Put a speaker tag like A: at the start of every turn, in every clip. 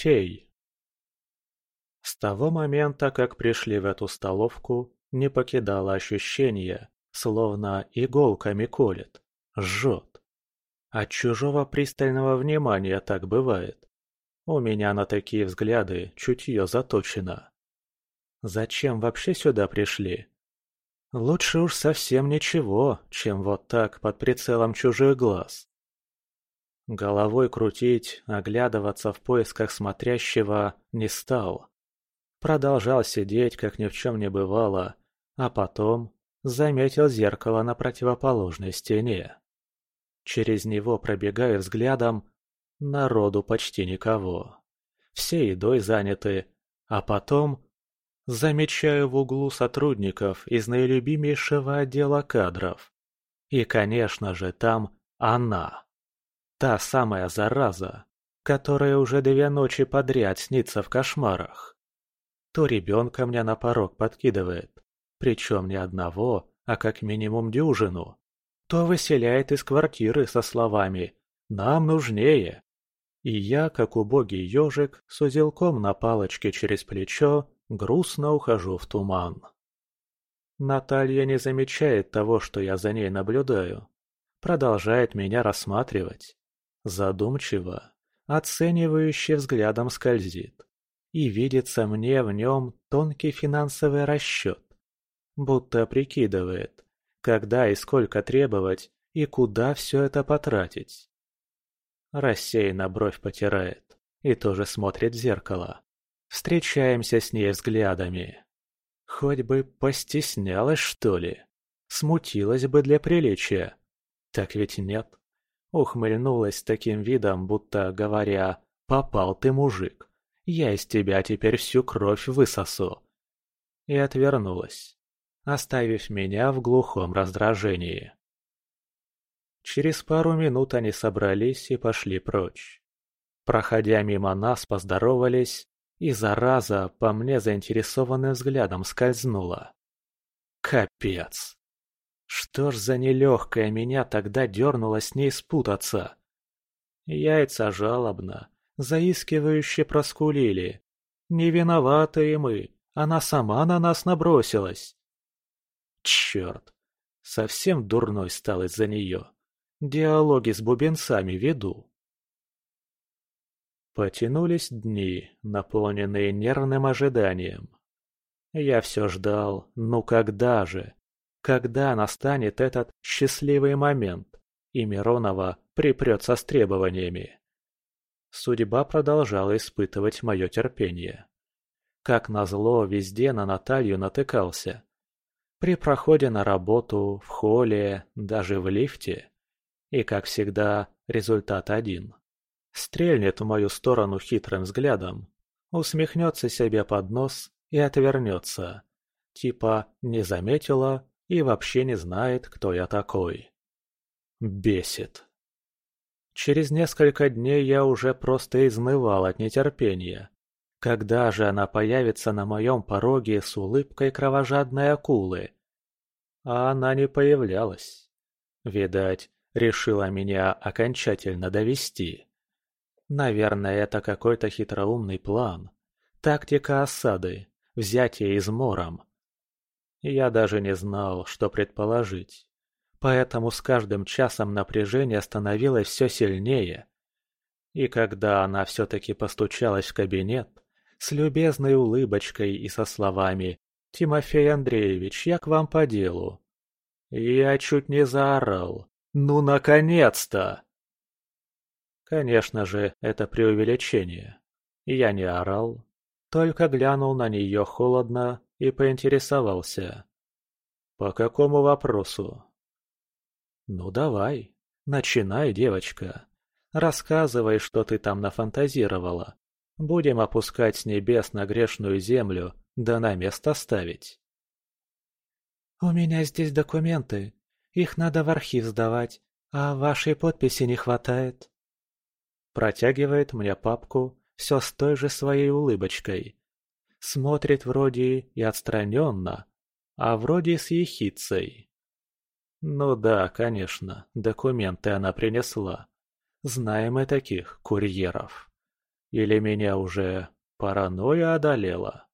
A: Фей. С того момента, как пришли в эту столовку, не покидало ощущение, словно иголками колет, жжет. От чужого пристального внимания так бывает. У меня на такие взгляды чутье заточено. Зачем вообще сюда пришли? Лучше уж совсем ничего, чем вот так под прицелом чужих глаз. Головой крутить, оглядываться в поисках смотрящего не стал. Продолжал сидеть, как ни в чем не бывало, а потом заметил зеркало на противоположной стене. Через него пробегаю взглядом, народу почти никого. Все едой заняты, а потом замечаю в углу сотрудников из наилюбимейшего отдела кадров. И, конечно же, там она. Та самая зараза, которая уже две ночи подряд снится в кошмарах. То ребенка мне на порог подкидывает, причем не одного, а как минимум дюжину. То выселяет из квартиры со словами «нам нужнее». И я, как убогий ежик, с узелком на палочке через плечо, грустно ухожу в туман. Наталья не замечает того, что я за ней наблюдаю. Продолжает меня рассматривать. Задумчиво, оценивающе взглядом скользит. И видится мне в нем тонкий финансовый расчет. Будто прикидывает, когда и сколько требовать, и куда все это потратить. Рассеянно бровь потирает и тоже смотрит в зеркало. Встречаемся с ней взглядами. Хоть бы постеснялась, что ли. Смутилась бы для приличия. Так ведь нет. Ухмыльнулась таким видом, будто говоря «Попал ты, мужик, я из тебя теперь всю кровь высосу». И отвернулась, оставив меня в глухом раздражении. Через пару минут они собрались и пошли прочь. Проходя мимо нас, поздоровались, и зараза по мне заинтересованным взглядом скользнула. Капец! Что ж за нелегкая меня тогда дернула с ней спутаться? Яйца жалобно, заискивающе проскулили. Не виноваты мы, она сама на нас набросилась. Черт, совсем дурной стал из-за нее. Диалоги с бубенцами веду. Потянулись дни, наполненные нервным ожиданием. Я все ждал, ну когда же? Когда настанет этот счастливый момент, и Миронова припрется с требованиями? Судьба продолжала испытывать мое терпение. Как назло, везде на Наталью натыкался. При проходе на работу, в холле, даже в лифте. И, как всегда, результат один. Стрельнет в мою сторону хитрым взглядом, усмехнется себе под нос и отвернется. Типа «не заметила, и вообще не знает, кто я такой. Бесит. Через несколько дней я уже просто изнывал от нетерпения. Когда же она появится на моем пороге с улыбкой кровожадной акулы? А она не появлялась. Видать, решила меня окончательно довести. Наверное, это какой-то хитроумный план. Тактика осады, взятие измором. Я даже не знал, что предположить. Поэтому с каждым часом напряжение становилось все сильнее. И когда она все-таки постучалась в кабинет, с любезной улыбочкой и со словами «Тимофей Андреевич, я к вам по делу», я чуть не заорал «Ну, наконец-то!» Конечно же, это преувеличение. Я не орал, только глянул на нее холодно и поинтересовался. «По какому вопросу?» «Ну давай, начинай, девочка. Рассказывай, что ты там нафантазировала. Будем опускать с небес на грешную землю, да на место ставить». «У меня здесь документы. Их надо в архив сдавать, а вашей подписи не хватает». Протягивает мне папку все с той же своей улыбочкой. Смотрит вроде и отстраненно, а вроде с ехицей. Ну да, конечно, документы она принесла. Знаем мы таких курьеров. Или меня уже паранойя одолела?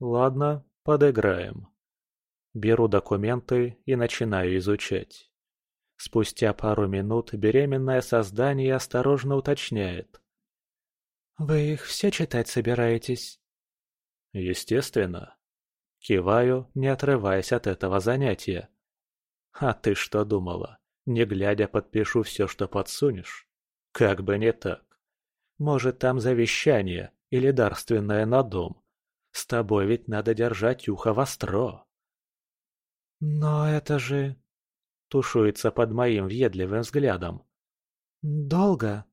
A: Ладно, подыграем. Беру документы и начинаю изучать. Спустя пару минут беременное создание осторожно уточняет. «Вы их все читать собираетесь?» «Естественно». Киваю, не отрываясь от этого занятия. «А ты что думала? Не глядя подпишу все, что подсунешь?» «Как бы не так. Может, там завещание или дарственное на дом. С тобой ведь надо держать ухо востро». «Но это же...» Тушуется под моим въедливым взглядом. «Долго?»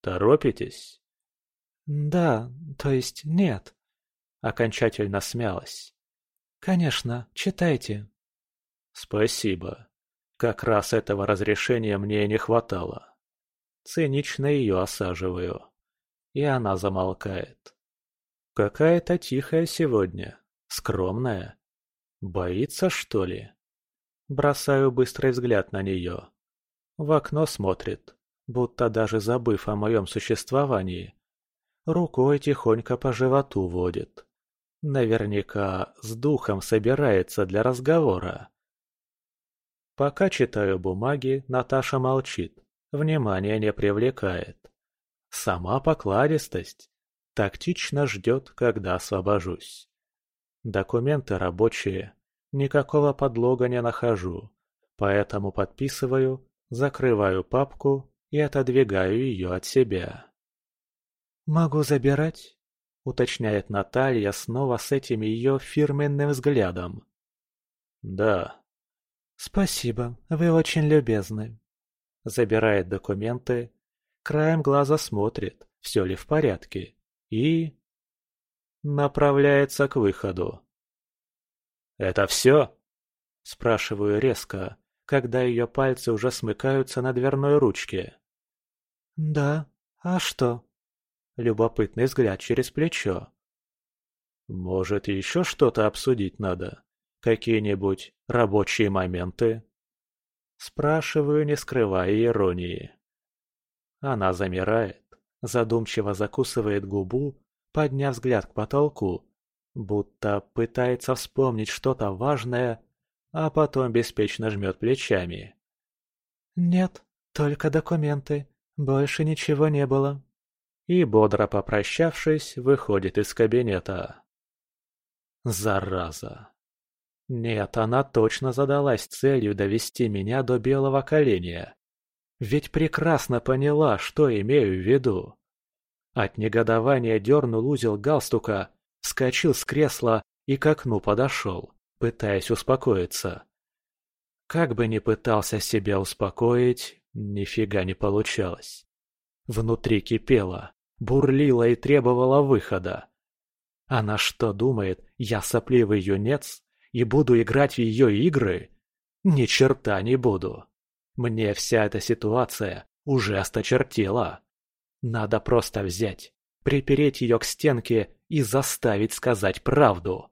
A: «Торопитесь?» «Да, то есть нет». Окончательно смялась. «Конечно, читайте». «Спасибо. Как раз этого разрешения мне не хватало». Цинично ее осаживаю. И она замолкает. Какая-то тихая сегодня, скромная. Боится, что ли? Бросаю быстрый взгляд на нее. В окно смотрит, будто даже забыв о моем существовании. Рукой тихонько по животу водит. Наверняка с духом собирается для разговора. Пока читаю бумаги, Наташа молчит, внимания не привлекает. Сама покладистость. Тактично ждет, когда освобожусь. Документы рабочие, никакого подлога не нахожу, поэтому подписываю, закрываю папку и отодвигаю ее от себя. «Могу забирать?» – уточняет Наталья снова с этим ее фирменным взглядом. «Да». «Спасибо, вы очень любезны». Забирает документы, краем глаза смотрит, все ли в порядке, и... Направляется к выходу. «Это все?» – спрашиваю резко, когда ее пальцы уже смыкаются на дверной ручке. «Да, а что?» Любопытный взгляд через плечо. «Может, еще что-то обсудить надо? Какие-нибудь рабочие моменты?» Спрашиваю, не скрывая иронии. Она замирает, задумчиво закусывает губу, подняв взгляд к потолку, будто пытается вспомнить что-то важное, а потом беспечно жмет плечами. «Нет, только документы. Больше ничего не было». И, бодро попрощавшись, выходит из кабинета. Зараза. Нет, она точно задалась целью довести меня до белого коленя. Ведь прекрасно поняла, что имею в виду. От негодования дернул узел галстука, вскочил с кресла и к окну подошел, пытаясь успокоиться. Как бы ни пытался себя успокоить, нифига не получалось. Внутри кипело, бурлило и требовало выхода. Она что думает, я сопливый юнец и буду играть в ее игры? Ни черта не буду. Мне вся эта ситуация уже осточертела. Надо просто взять, припереть ее к стенке и заставить сказать правду.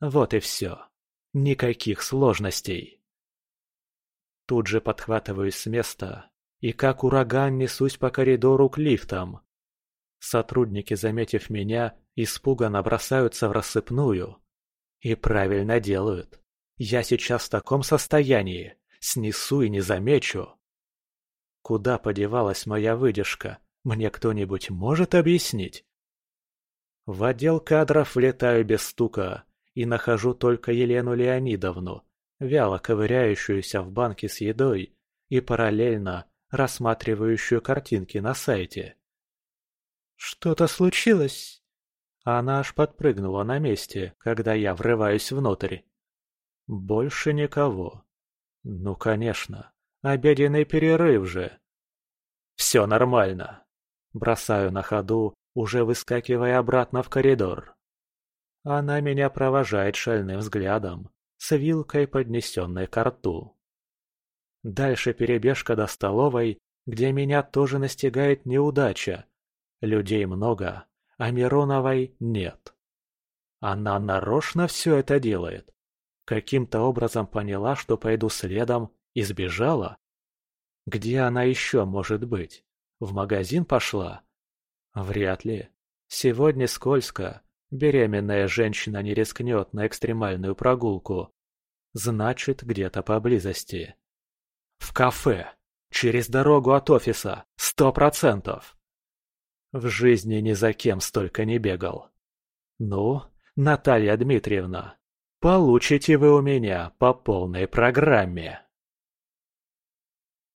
A: Вот и все. Никаких сложностей. Тут же подхватываюсь с места и как ураган несусь по коридору к лифтам. Сотрудники, заметив меня, испуганно бросаются в рассыпную. И правильно делают. Я сейчас в таком состоянии, снесу и не замечу. Куда подевалась моя выдержка, мне кто-нибудь может объяснить? В отдел кадров влетаю без стука и нахожу только Елену Леонидовну, вяло ковыряющуюся в банке с едой и параллельно рассматривающую картинки на сайте. «Что-то случилось?» Она аж подпрыгнула на месте, когда я врываюсь внутрь. Больше никого. Ну, конечно, обеденный перерыв же. Все нормально. Бросаю на ходу, уже выскакивая обратно в коридор. Она меня провожает шальным взглядом, с вилкой, поднесенной к рту. Дальше перебежка до столовой, где меня тоже настигает неудача. Людей много, а Мироновой нет. Она нарочно все это делает. Каким-то образом поняла, что пойду следом, и сбежала. Где она еще может быть? В магазин пошла? Вряд ли. Сегодня скользко. Беременная женщина не рискнет на экстремальную прогулку. Значит, где-то поблизости. В кафе. Через дорогу от офиса. Сто процентов. В жизни ни за кем столько не бегал. Ну, Наталья Дмитриевна, получите вы у меня по полной программе.